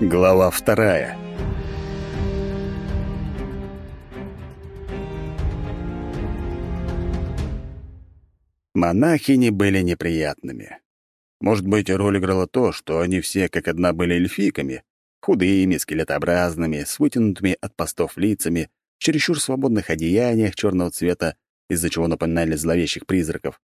Глава вторая. Монахини были неприятными. Может быть, роль играла то, что они все как одна были эльфийками, худыми, скелетообразными, с вытянутыми от постов лицами, в чересчур свободных одеяниях черного цвета, из-за чего напоминали зловещих призраков.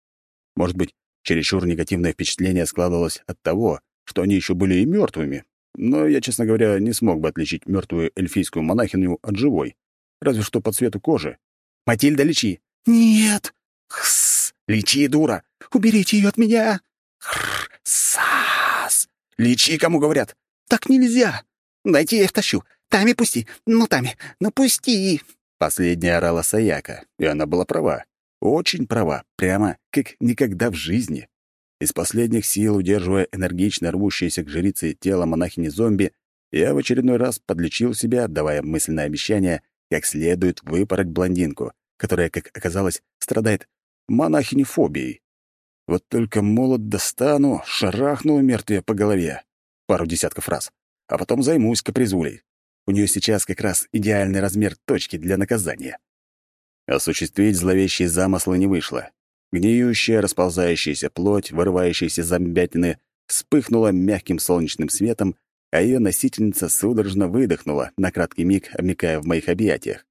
Может быть, чересчур негативное впечатление складывалось от того, что они еще были и мертвыми. Но я, честно говоря, не смог бы отличить мертвую эльфийскую монахиню от живой. Разве что по цвету кожи. «Матильда, лечи!» «Нет!» «Хсс! Лечи, дура! Уберите ее от меня!» «Хррр! Сас! Лечи, кому говорят!» «Так нельзя!» «Дайте я их тащу! Тами пусти! Ну, Тами, ну пусти!» Последняя орала Саяка, и она была права. Очень права, прямо как никогда в жизни. Из последних сил, удерживая энергично рвущееся к жрице тело монахини-зомби, я в очередной раз подлечил себя, давая мысленное обещание, как следует выпороть блондинку, которая, как оказалось, страдает монахинефобией. Вот только молот достану, шарахну мертвее по голове. Пару десятков раз. А потом займусь капризулей. У нее сейчас как раз идеальный размер точки для наказания. Осуществить зловещие замыслы не вышло. Гниющая, расползающаяся плоть, вырывающаяся зомбятины, вспыхнула мягким солнечным светом, а ее носительница судорожно выдохнула, на краткий миг обмикая в моих объятиях.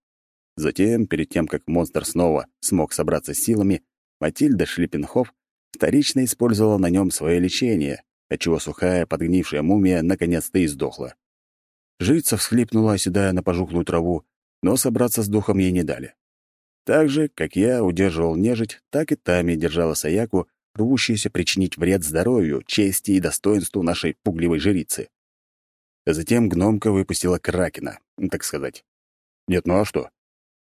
Затем, перед тем, как монстр снова смог собраться с силами, Матильда Шлиппенхоф вторично использовала на нем свое лечение, отчего сухая, подгнившая мумия наконец-то издохла. Жрица всхлипнула, оседая на пожухлую траву, но собраться с духом ей не дали. Так же, как я удерживал нежить, так и Тами держала Саяку, рвущуюся причинить вред здоровью, чести и достоинству нашей пугливой жрицы. Затем гномка выпустила Кракена, так сказать. Нет, ну а что?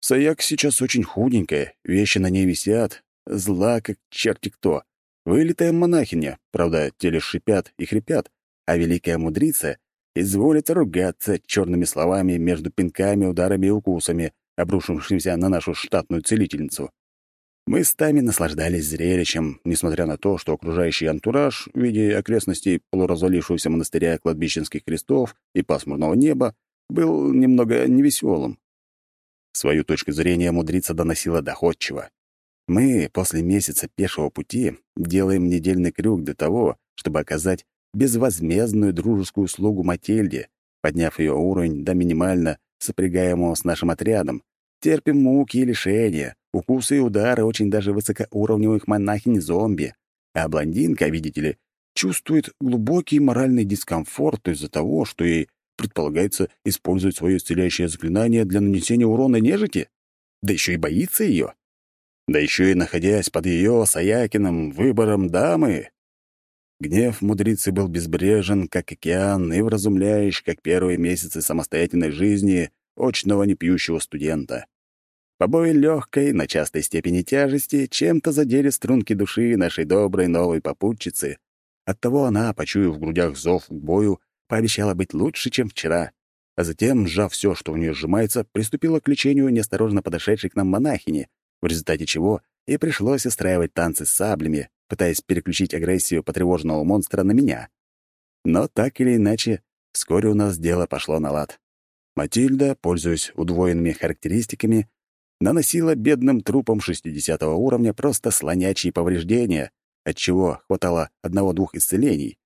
Саяк сейчас очень худенькая, вещи на ней висят, зла, как черти кто. Вылитая монахиня, правда, теле шипят и хрипят, а великая мудрица изволит ругаться черными словами между пинками, ударами и укусами, обрушившимся на нашу штатную целительницу. Мы с Тами наслаждались зрелищем, несмотря на то, что окружающий антураж в виде окрестностей полуразвалившегося монастыря кладбищенских крестов и пасмурного неба был немного невеселым. Свою точку зрения мудрица доносила доходчиво. Мы после месяца пешего пути делаем недельный крюк для того, чтобы оказать безвозмездную дружескую услугу Матильде, подняв ее уровень до минимально сопрягаемого с нашим отрядом, терпим муки и лишения, укусы и удары очень даже высокоуровневых монахинь-зомби. А блондинка, видите ли, чувствует глубокий моральный дискомфорт из-за того, что ей предполагается использовать свое исцеляющее заклинание для нанесения урона нежити? Да еще и боится ее. Да еще и находясь под ее, Саякиным, выбором дамы. Гнев мудрицы был безбрежен, как океан, и вразумляющий, как первые месяцы самостоятельной жизни очного непьющего студента. Побои легкой, на частой степени тяжести, чем-то задели струнки души нашей доброй новой попутчицы. Оттого она, почуяв в грудях зов к бою, пообещала быть лучше, чем вчера. А затем, сжав все, что у нее сжимается, приступила к лечению неосторожно подошедшей к нам монахини, в результате чего и пришлось устраивать танцы с саблями, пытаясь переключить агрессию потревоженного монстра на меня. Но так или иначе, вскоре у нас дело пошло на лад. Матильда, пользуясь удвоенными характеристиками, наносила бедным трупам 60 уровня просто слонячие повреждения, отчего хватало одного-двух исцелений.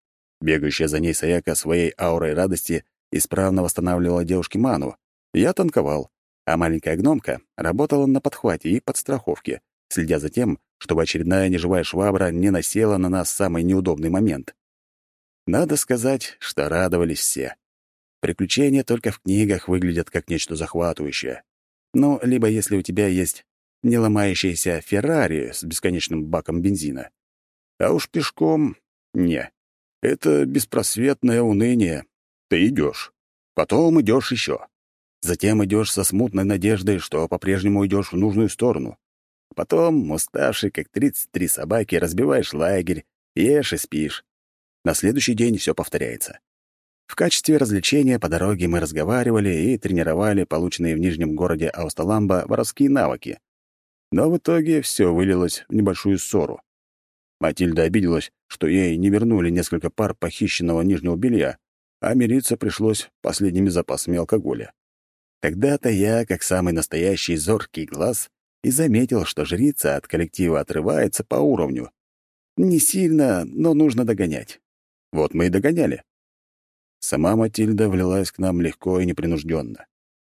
Бегающая за ней Саяка своей аурой радости исправно восстанавливала девушке ману. Я танковал, а маленькая гномка работала на подхвате и подстраховке, следя за тем, чтобы очередная неживая швабра не насела на нас в самый неудобный момент. Надо сказать, что радовались все. Приключения только в книгах выглядят как нечто захватывающее. Ну, либо если у тебя есть не ломающаяся Феррари с бесконечным баком бензина. А уж пешком — не. Это беспросветное уныние. Ты идешь. Потом идешь еще. Затем идешь со смутной надеждой, что по-прежнему идешь в нужную сторону. Потом, уставший, как 33 собаки, разбиваешь лагерь, ешь и спишь. На следующий день все повторяется. В качестве развлечения по дороге мы разговаривали и тренировали полученные в нижнем городе Аусталамба воровские навыки. Но в итоге все вылилось в небольшую ссору. Матильда обиделась, что ей не вернули несколько пар похищенного нижнего белья, а мириться пришлось последними запасами алкоголя. Тогда-то я, как самый настоящий зоркий глаз, и заметил, что жрица от коллектива отрывается по уровню. Не сильно, но нужно догонять. Вот мы и догоняли. Сама Матильда влилась к нам легко и непринужденно.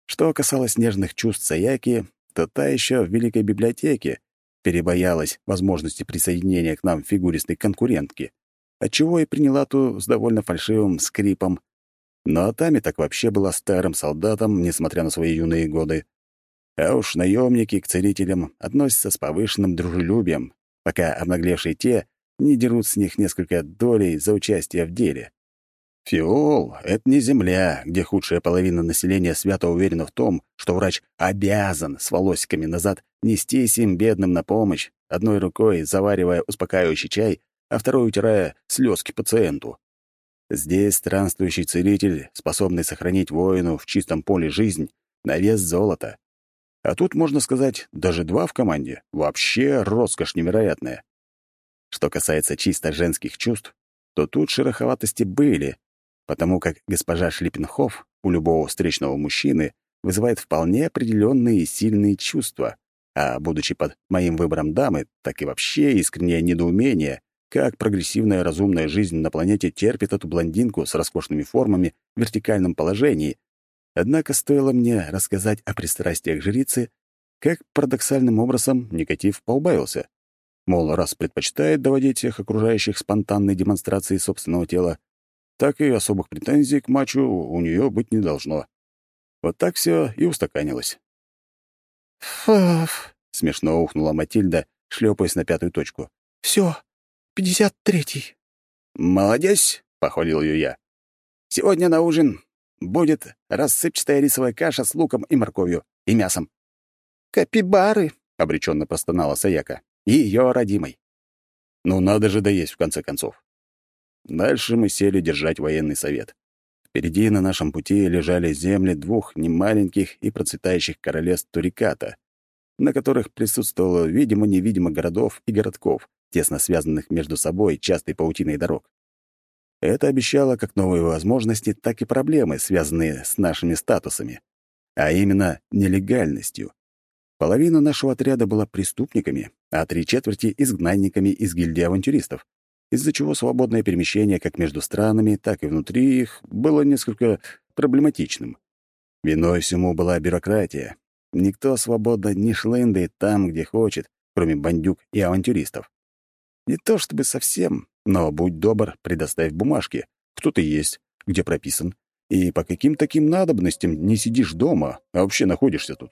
Что касалось нежных чувств Саяки, то та еще в Великой библиотеке перебоялась возможности присоединения к нам фигуристой конкурентки, отчего и приняла ту с довольно фальшивым скрипом. Но Атами так вообще была старым солдатом, несмотря на свои юные годы. А уж наемники к целителям относятся с повышенным дружелюбием, пока обнаглевшие те не дерут с них несколько долей за участие в деле. Фиол — это не земля, где худшая половина населения свято уверена в том, что врач обязан с волосиками назад нестись им бедным на помощь, одной рукой заваривая успокаивающий чай, а второй утирая слезки пациенту. Здесь странствующий целитель, способный сохранить воину в чистом поле жизнь, на вес золота. А тут, можно сказать, даже два в команде. Вообще роскошь невероятная. Что касается чисто женских чувств, то тут шероховатости были, потому как госпожа Шлиппенхоф у любого встречного мужчины вызывает вполне определенные и сильные чувства, а, будучи под моим выбором дамы, так и вообще искреннее недоумение, как прогрессивная разумная жизнь на планете терпит эту блондинку с роскошными формами в вертикальном положении. Однако стоило мне рассказать о пристрастиях жрицы, как парадоксальным образом негатив поубавился. Мол, раз предпочитает доводить всех окружающих спонтанной демонстрацией собственного тела, так и особых претензий к матчу у нее быть не должно. Вот так все и устаканилось. «Фаф!» — смешно ухнула Матильда, шлепаясь на пятую точку. «Все, пятьдесят третий». «Молодец!» — похвалил ее я. «Сегодня на ужин будет рассыпчатая рисовая каша с луком и морковью, и мясом». «Капибары!» — обреченно простонала Саяка. «И ее родимой». «Ну, надо же доесть, в конце концов». Дальше мы сели держать военный совет. Впереди на нашем пути лежали земли двух немаленьких и процветающих королевств Туриката, на которых присутствовало видимо-невидимо городов и городков, тесно связанных между собой частой паутиной дорог. Это обещало как новые возможности, так и проблемы, связанные с нашими статусами, а именно нелегальностью. Половина нашего отряда была преступниками, а три четверти — изгнанниками из гильдии авантюристов из-за чего свободное перемещение как между странами, так и внутри их было несколько проблематичным. Виной всему была бюрократия. Никто свободно не шлендает там, где хочет, кроме бандюк и авантюристов. Не то чтобы совсем, но будь добр, предоставь бумажки, кто ты есть, где прописан, и по каким таким надобностям не сидишь дома, а вообще находишься тут.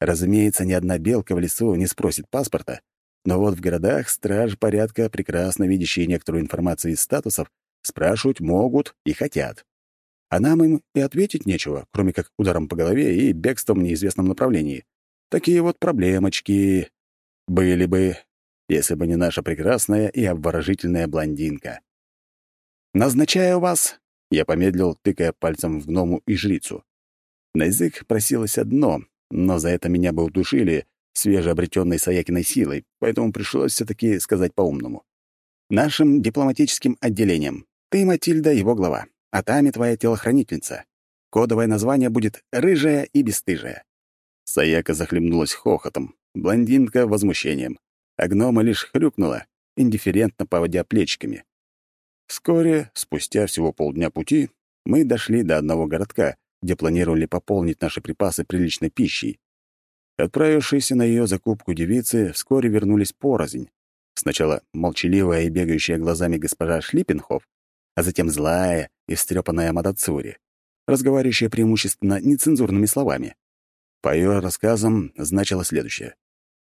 Разумеется, ни одна белка в лесу не спросит паспорта, но вот в городах страж порядка, прекрасно видящие некоторую информацию из статусов, спрашивать могут и хотят. А нам им и ответить нечего, кроме как ударом по голове и бегством в неизвестном направлении. Такие вот проблемочки были бы, если бы не наша прекрасная и обворожительная блондинка. «Назначаю вас», — я помедлил, тыкая пальцем в гному и жрицу. На язык просилось одно, но за это меня бы удушили, свежеобретенной Саякиной силой, поэтому пришлось все таки сказать по-умному. «Нашим дипломатическим отделением. Ты, Матильда, его глава, а Тами твоя телохранительница. Кодовое название будет «Рыжая и бесстыжая». Саяка захлебнулась хохотом, блондинка — возмущением, а гнома лишь хрюкнула, индифферентно поводя плечиками. Вскоре, спустя всего полдня пути, мы дошли до одного городка, где планировали пополнить наши припасы приличной пищей. Отправившиеся на ее закупку девицы вскоре вернулись порознь. Сначала молчаливая и бегающая глазами госпожа Шлиппенхоф, а затем злая и встрепанная Мадацури, разговаривающая преимущественно нецензурными словами. По ее рассказам значило следующее.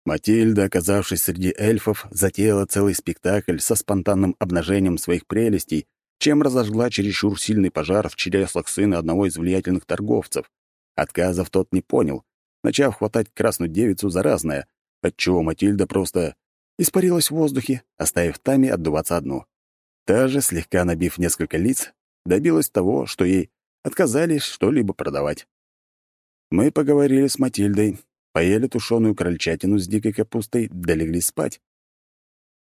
Матильда, оказавшись среди эльфов, затеяла целый спектакль со спонтанным обнажением своих прелестей, чем разожгла чересчур сильный пожар в чреслах сына одного из влиятельных торговцев. Отказов тот не понял начав хватать красную девицу за разное, отчего Матильда просто испарилась в воздухе, оставив Тами отдуваться одну. Та же, слегка набив несколько лиц, добилась того, что ей отказались что-либо продавать. Мы поговорили с Матильдой, поели тушеную крольчатину с дикой капустой, долегли спать.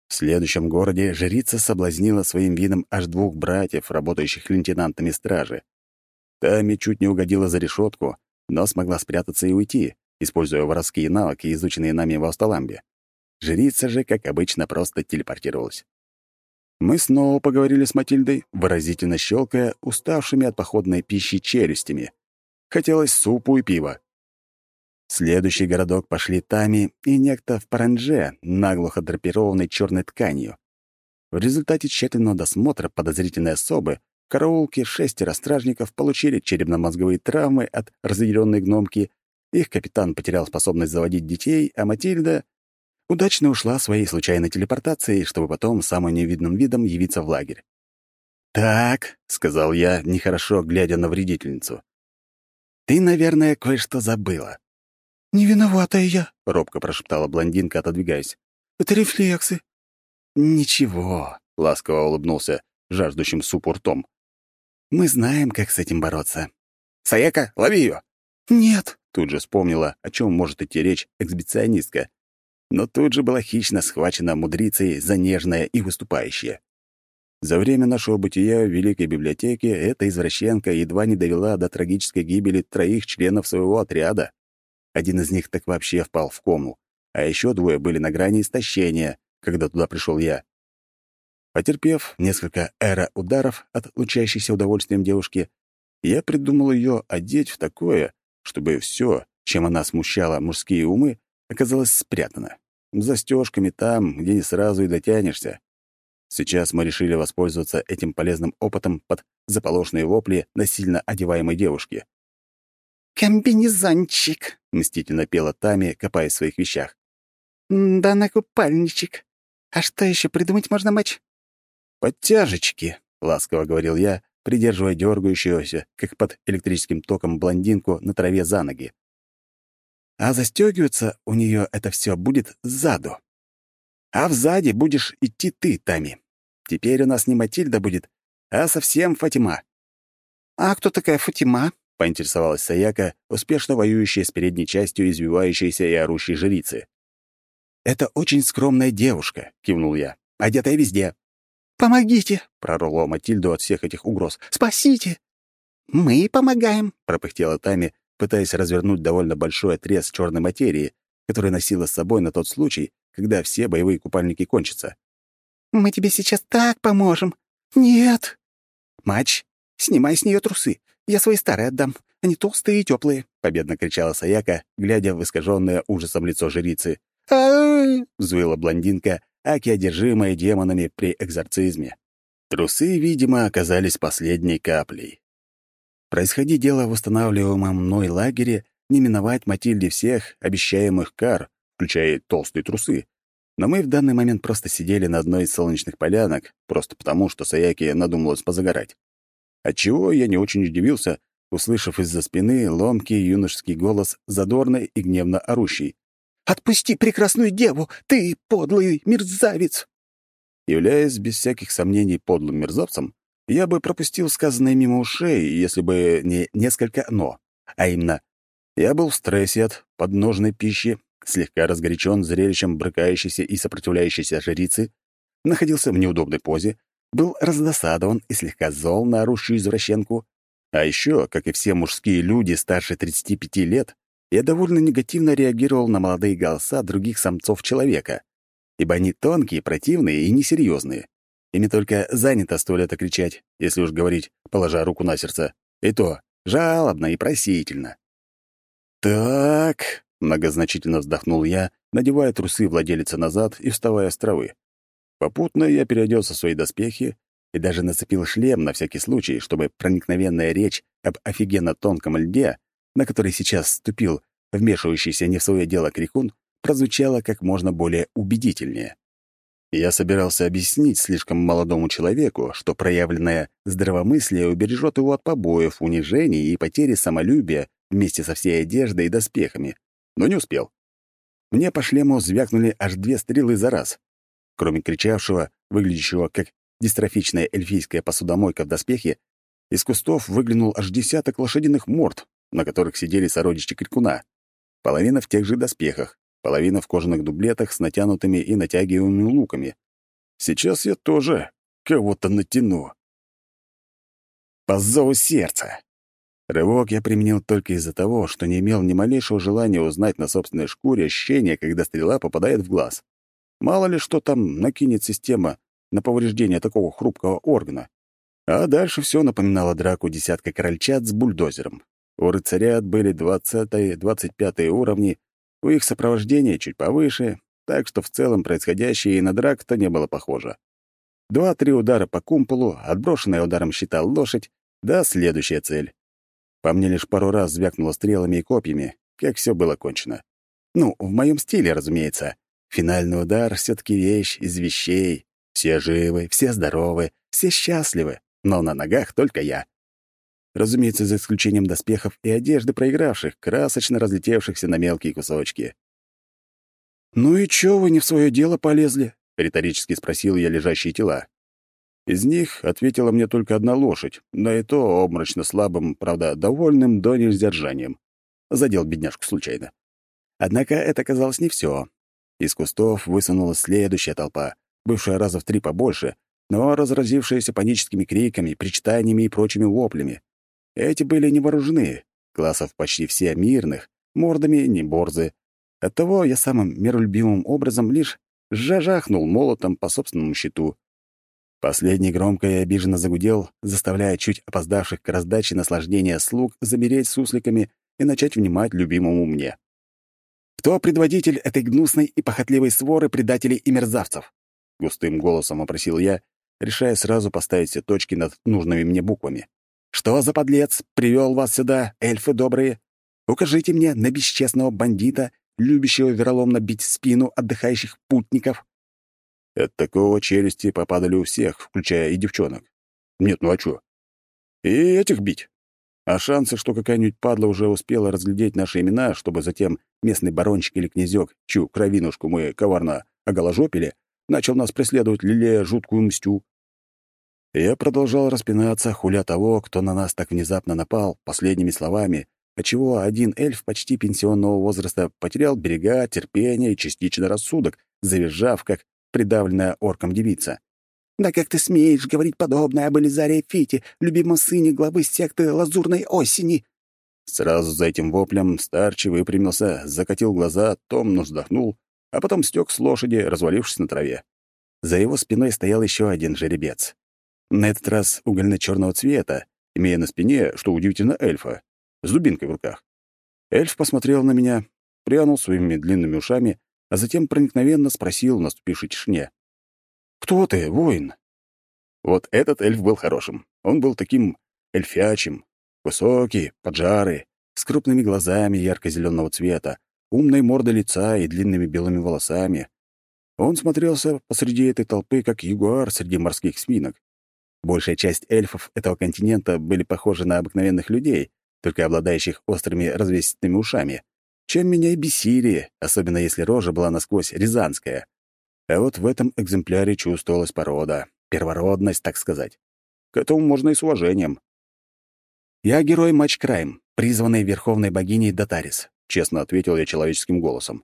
В следующем городе жрица соблазнила своим видом аж двух братьев, работающих лейтенантами стражи. Тами чуть не угодила за решетку, но смогла спрятаться и уйти, используя воровские навыки, изученные нами в Асталамбе. Жрица же, как обычно, просто телепортировалась. Мы снова поговорили с Матильдой, выразительно щелкая уставшими от походной пищи челюстями. Хотелось супу и пива. Следующий городок пошли Тами и некто в паранже, наглухо драпированной черной тканью. В результате тщательного досмотра подозрительной особы в караулке шестеро стражников получили черепно-мозговые травмы от разъяренной гномки, их капитан потерял способность заводить детей, а Матильда удачно ушла своей случайной телепортацией, чтобы потом самым невидным видом явиться в лагерь. «Так», — сказал я, нехорошо глядя на вредительницу, — «ты, наверное, кое-что забыла. «Не виноватая я», — робко прошептала блондинка, отодвигаясь. «Это рефлексы». «Ничего», — ласково улыбнулся жаждущим супу ртом. «Мы знаем, как с этим бороться. Саяка, лови ее!» «Нет», — тут же вспомнила, о чем может идти речь эксбиционистка, но тут же была хищно схвачена мудрицей за нежное и выступающее. За время нашего бытия в Великой библиотеке эта извращенка едва не довела до трагической гибели троих членов своего отряда. Один из них так вообще впал в кому, а еще двое были на грани истощения, когда туда пришел я. Потерпев несколько эра ударов от лучащейся удовольствием девушки, я придумал ее одеть в такое, чтобы все, чем она смущала мужские умы, оказалось спрятано. Застежками там, где не сразу и дотянешься. Сейчас мы решили воспользоваться этим полезным опытом под заполошные вопли насильно одеваемой девушки. «Комбинезончик», — мстительно пела Тами, копаясь в своих вещах. «Да на купальничек. А что еще придумать можно, матч?» «Подтяжечки», — ласково говорил я, придерживая дергающуюся, как под электрическим током, блондинку на траве за ноги. А застегиваться у нее это все будет сзаду. А взади будешь идти ты, Тами. Теперь у нас не Матильда будет, а совсем Фатима. «А кто такая Фатима?» — поинтересовалась Саяка, успешно воюющая с передней частью извивающейся и орущей жрицы. «Это очень скромная девушка», — кивнул я, — «одетая везде». «Помогите!» — прорвало Матильду от всех этих угроз. «Спасите!» «Мы помогаем!» — пропыхтела Тами, пытаясь развернуть довольно большой отрез черной материи, который носила с собой на тот случай, когда все боевые купальники кончатся. «Мы тебе сейчас так поможем!» «Нет!» «Матч, снимай с нее трусы. Я свои старые отдам. Они толстые и теплые, победно кричала Саяка, глядя в искаженное ужасом лицо жрицы. а взвыла блондинка, аки одержимая демонами при экзорцизме. Трусы, видимо, оказались последней каплей. Происходи дело в восстанавливаемом мной лагере, не миновать Матильде всех обещаемых кар, включая толстые трусы. Но мы в данный момент просто сидели на одной из солнечных полянок, просто потому, что Саяки надумалась позагорать. Отчего я не очень удивился, услышав из-за спины ломкий юношеский голос, задорный и гневно орущий. «Отпусти прекрасную деву! Ты подлый мерзавец!» Являясь без всяких сомнений подлым мерзавцем, я бы пропустил сказанное мимо ушей, если бы не несколько «но». А именно, я был в стрессе от подножной пищи, слегка разгорячен зрелищем брыкающейся и сопротивляющейся жрицы, находился в неудобной позе был раздосадован и слегка зол на орущую извращенку. А еще, как и все мужские люди старше 35 лет, я довольно негативно реагировал на молодые голоса других самцов человека, ибо они тонкие, противные и несерьезные. Ими только занято сто лет кричать, если уж говорить, положа руку на сердце. И то жалобно и просительно. «Так», — многозначительно вздохнул я, надевая трусы владелицы назад и вставая с травы. Попутно я переоделся в свои доспехи и даже нацепил шлем на всякий случай, чтобы проникновенная речь об офигенно тонком льде, на который сейчас ступил вмешивающийся не в свое дело крикун, прозвучала как можно более убедительнее. Я собирался объяснить слишком молодому человеку, что проявленное здравомыслие убережет его от побоев, унижений и потери самолюбия вместе со всей одеждой и доспехами, но не успел. Мне по шлему звякнули аж две стрелы за раз, Кроме кричавшего, выглядящего как дистрофичная эльфийская посудомойка в доспехе, из кустов выглянул аж десяток лошадиных морд, на которых сидели сородичи крикуна. Половина в тех же доспехах, половина в кожаных дублетах с натянутыми и натягиваемыми луками, Сейчас я тоже кого-то натяну. По зову сердца. Рывок я применил только из-за того, что не имел ни малейшего желания узнать на собственной шкуре ощущение, когда стрела попадает в глаз. Мало ли что там накинет система на повреждение такого хрупкого органа. А дальше все напоминало драку десятка крольчат с бульдозером. У рыцарят были 20-25 уровни, у их сопровождения чуть повыше, так что в целом происходящее и на драк-то не было похоже. Два-три удара по кумполу, отброшенная ударом щита лошадь, да следующая цель. По мне лишь пару раз звякнуло стрелами и копьями, как все было кончено. Ну, в моем стиле, разумеется. Финальный удар все таки вещь из вещей. Все живы, все здоровы, все счастливы, но на ногах только я. Разумеется, за исключением доспехов и одежды проигравших, красочно разлетевшихся на мелкие кусочки. «Ну и чё вы не в свое дело полезли?» — риторически спросил я лежащие тела. Из них ответила мне только одна лошадь, да и то обморочно слабым, правда, довольным до нельзя ржанием. Задел бедняжку случайно. Однако это казалось не все. Из кустов высунулась следующая толпа, бывшая раза в три побольше, но разразившаяся паническими криками, причитаниями и прочими воплями. Эти были не вооружены, классов почти все мирных, мордами не борзы. Оттого я самым миролюбивым образом лишь жажахнул молотом по собственному щиту — Последний громко и обиженно загудел, заставляя чуть опоздавших к раздаче наслаждения слуг замереть сусликами и начать внимать любимому мне. «Кто предводитель этой гнусной и похотливой своры предателей и мерзавцев?» — густым голосом опросил я, решая сразу поставить все точки над нужными мне буквами. «Что за подлец привел вас сюда, эльфы добрые? Укажите мне на бесчестного бандита, любящего вероломно бить спину отдыхающих путников». От такого челюсти попадали у всех, включая и девчонок. Нет, ну а чё? И этих бить. А шансы, что какая-нибудь падла уже успела разглядеть наши имена, чтобы затем местный барончик или князёк, чью кровинушку мы коварно оголожопили, начал нас преследовать, лелея жуткую мстю. Я продолжал распинаться, хуля того, кто на нас так внезапно напал, последними словами, отчего один эльф почти пенсионного возраста потерял берега, терпение и частично рассудок, завизжав, как придавленная орком девица. «Да как ты смеешь говорить подобное об Элизаре Фите, любимом сыне главы секты Лазурной Осени?» Сразу за этим воплем старчий выпрямился, закатил глаза, томно вздохнул, а потом стёк с лошади, развалившись на траве. За его спиной стоял еще один жеребец. На этот раз угольно-черного цвета, имея на спине, что удивительно, эльфа, с дубинкой в руках. Эльф посмотрел на меня, прянул своими длинными ушами а затем проникновенно спросил в наступившей тишине. «Кто ты, воин?» Вот этот эльф был хорошим. Он был таким эльфячим, высокий, поджарый, с крупными глазами ярко-зеленого цвета, умной мордой лица и длинными белыми волосами. Он смотрелся посреди этой толпы, как ягуар среди морских свинок. Большая часть эльфов этого континента были похожи на обыкновенных людей, только обладающих острыми развесистыми ушами чем меня и бесили, особенно если рожа была насквозь рязанская. А вот в этом экземпляре чувствовалась порода, первородность, так сказать. К этому можно и с уважением. «Я герой Матч Крайм, призванный верховной богиней Датарис», — честно ответил я человеческим голосом.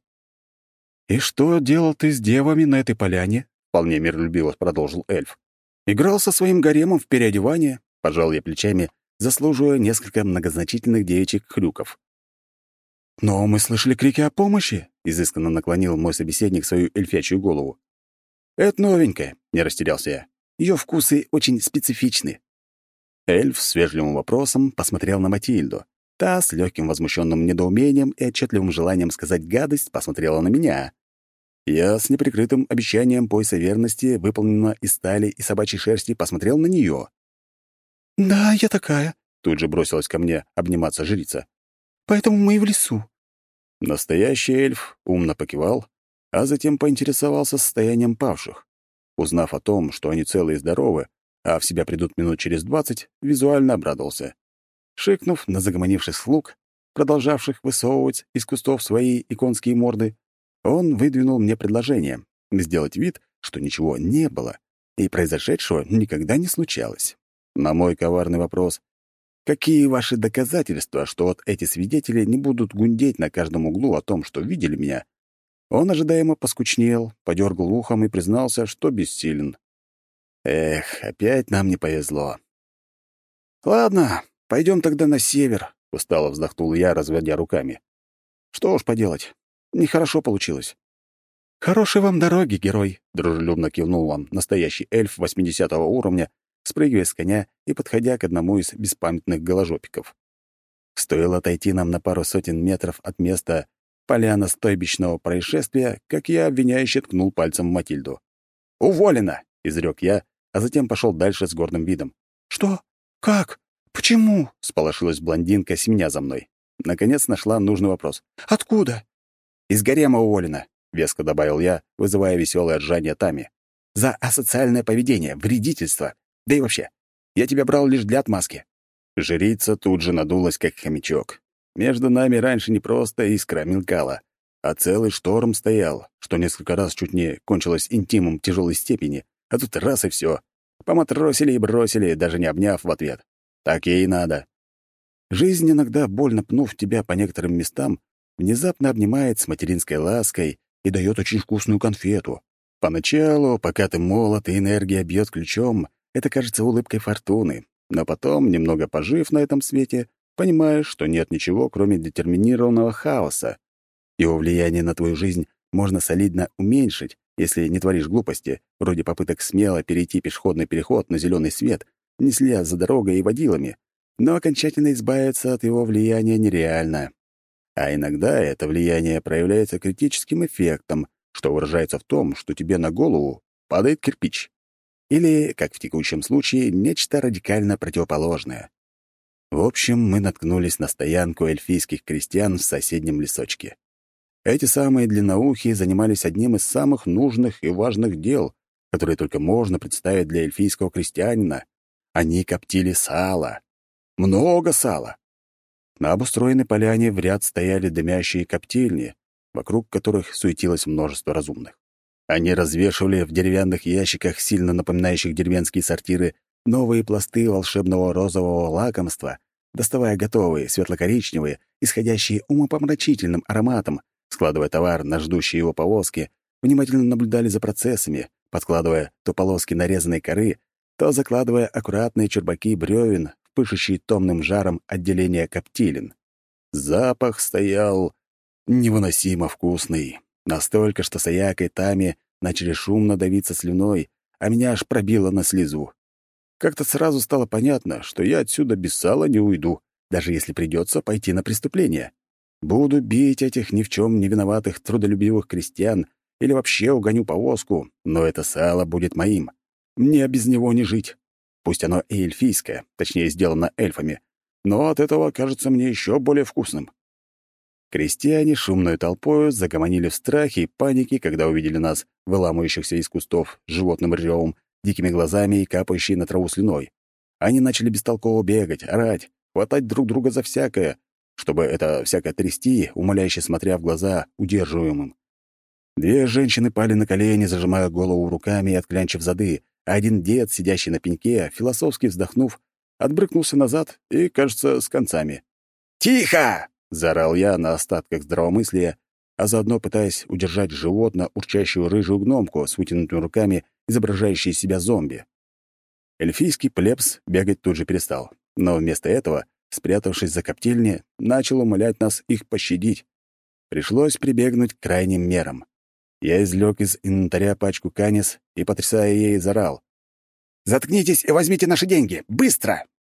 «И что делал ты с девами на этой поляне?» — вполне миролюбиво продолжил эльф. «Играл со своим гаремом в переодевание», — пожал я плечами, заслуживая несколько многозначительных девичьих хрюков. «Но мы слышали крики о помощи», — изысканно наклонил мой собеседник свою эльфячью голову. «Это новенькое», — не растерялся я. Ее вкусы очень специфичны». Эльф с вежливым вопросом посмотрел на Матильду. Та с легким возмущенным недоумением и отчетливым желанием сказать гадость посмотрела на меня. Я с неприкрытым обещанием пояса верности, выполненного из стали и собачьей шерсти, посмотрел на нее. «Да, я такая», — тут же бросилась ко мне обниматься жрица поэтому мы и в лесу». Настоящий эльф умно покивал, а затем поинтересовался состоянием павших. Узнав о том, что они целы и здоровы, а в себя придут минут через двадцать, визуально обрадовался. Шикнув на загомонивших слуг, продолжавших высовывать из кустов свои иконские морды, он выдвинул мне предложение сделать вид, что ничего не было, и произошедшего никогда не случалось. На мой коварный вопрос Какие ваши доказательства, что вот эти свидетели не будут гундеть на каждом углу о том, что видели меня? Он ожидаемо поскучнел, подергал ухом и признался, что бессилен. Эх, опять нам не повезло. «Ладно, пойдем тогда на север», — устало вздохнул я, разводя руками. «Что уж поделать, нехорошо получилось». «Хорошей вам дороги, герой», — дружелюбно кивнул вам настоящий эльф 80 уровня, спрыгивая с коня и подходя к одному из беспамятных голожопиков. Стоило отойти нам на пару сотен метров от места поляна стойбищного происшествия, как я обвиняюще ткнул пальцем в Матильду. «Уволена!» — изрек я, а затем пошел дальше с гордым видом. «Что? Как? Почему?» — сполошилась блондинка, семеня за мной. Наконец нашла нужный вопрос. «Откуда?» «Из гарема уволена», — веско добавил я, вызывая веселое ржание Тами. «За асоциальное поведение, вредительство. Да и вообще, я тебя брал лишь для отмазки». Жрица тут же надулась, как хомячок. Между нами раньше не просто искра мелькала, а целый шторм стоял, что несколько раз чуть не кончилось интимом тяжелой степени, а тут раз и все. Поматросили и бросили, даже не обняв в ответ. Так ей и надо. Жизнь, иногда больно пнув тебя по некоторым местам, внезапно обнимает с материнской лаской и дает очень вкусную конфету. Поначалу, пока ты молод и энергия бьет ключом, это кажется улыбкой фортуны, но потом, немного пожив на этом свете, понимаешь, что нет ничего, кроме детерминированного хаоса. Его влияние на твою жизнь можно солидно уменьшить, если не творишь глупости, вроде попыток смело перейти пешеходный переход на зеленый свет, не следя за дорогой и водилами, но окончательно избавиться от его влияния нереально. А иногда это влияние проявляется критическим эффектом, что выражается в том, что тебе на голову падает кирпич. Или, как в текущем случае, нечто радикально противоположное. В общем, мы наткнулись на стоянку эльфийских крестьян в соседнем лесочке. Эти самые длинноухие занимались одним из самых нужных и важных дел, которые только можно представить для эльфийского крестьянина. Они коптили сало. Много сала. На обустроенной поляне в ряд стояли дымящие коптильни, вокруг которых суетилось множество разумных. Они развешивали в деревянных ящиках, сильно напоминающих деревенские сортиры, новые пласты волшебного розового лакомства, доставая готовые, светло-коричневые, исходящие умопомрачительным ароматом, складывая товар на ждущие его повозки, внимательно наблюдали за процессами, подкладывая то полоски нарезанной коры, то закладывая аккуратные чурбаки бревен в пышущие томным жаром отделения коптилин. Запах стоял невыносимо вкусный. Настолько, что Саяка и Тами начали шумно давиться слюной, а меня аж пробило на слезу. Как-то сразу стало понятно, что я отсюда без сала не уйду, даже если придется пойти на преступление. Буду бить этих ни в чем не виноватых трудолюбивых крестьян или вообще угоню повозку, но это сало будет моим. Мне без него не жить. Пусть оно и эльфийское, точнее, сделано эльфами, но от этого кажется мне еще более вкусным. Крестьяне шумной толпой загомонили в страхе и панике, когда увидели нас, выламывающихся из кустов, животным ревом, дикими глазами и капающей на траву слюной. Они начали бестолково бегать, орать, хватать друг друга за всякое, чтобы это всякое трясти, умоляюще смотря в глаза удерживаемым. Две женщины пали на колени, зажимая голову руками и отклянчив зады, а один дед, сидящий на пеньке, философски вздохнув, отбрыкнулся назад и, кажется, с концами. «Тихо!» — заорал я на остатках здравомыслия, а заодно пытаясь удержать животно, урчащую рыжую гномку с вытянутыми руками, изображающей себя зомби. Эльфийский плебс бегать тут же перестал, но вместо этого спрятавшись за коптильни, начал умолять нас их пощадить. Пришлось прибегнуть к крайним мерам. Я извлек из инвентаря пачку канис и, потрясая ей, зарал. «Заткнитесь и возьмите наши деньги! Быстро!»